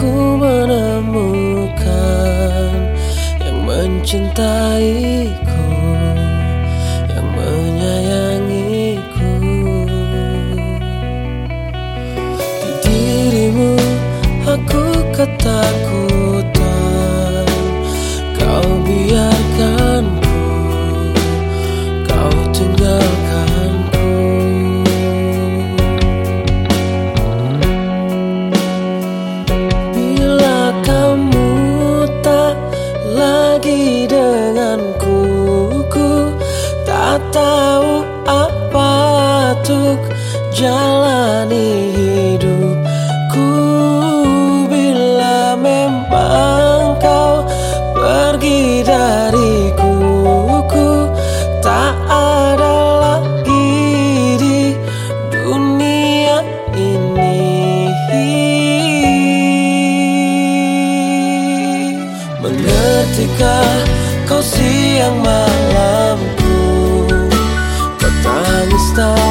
ku menemukan yang mencintaiku, yang menyayangiku. Di dirimu aku ketakutan untuk jalani hidupku. Bila memang kau pergi dariku ku tak ada lagi di dunia ini. Mengertikah kau siang malamku kau tak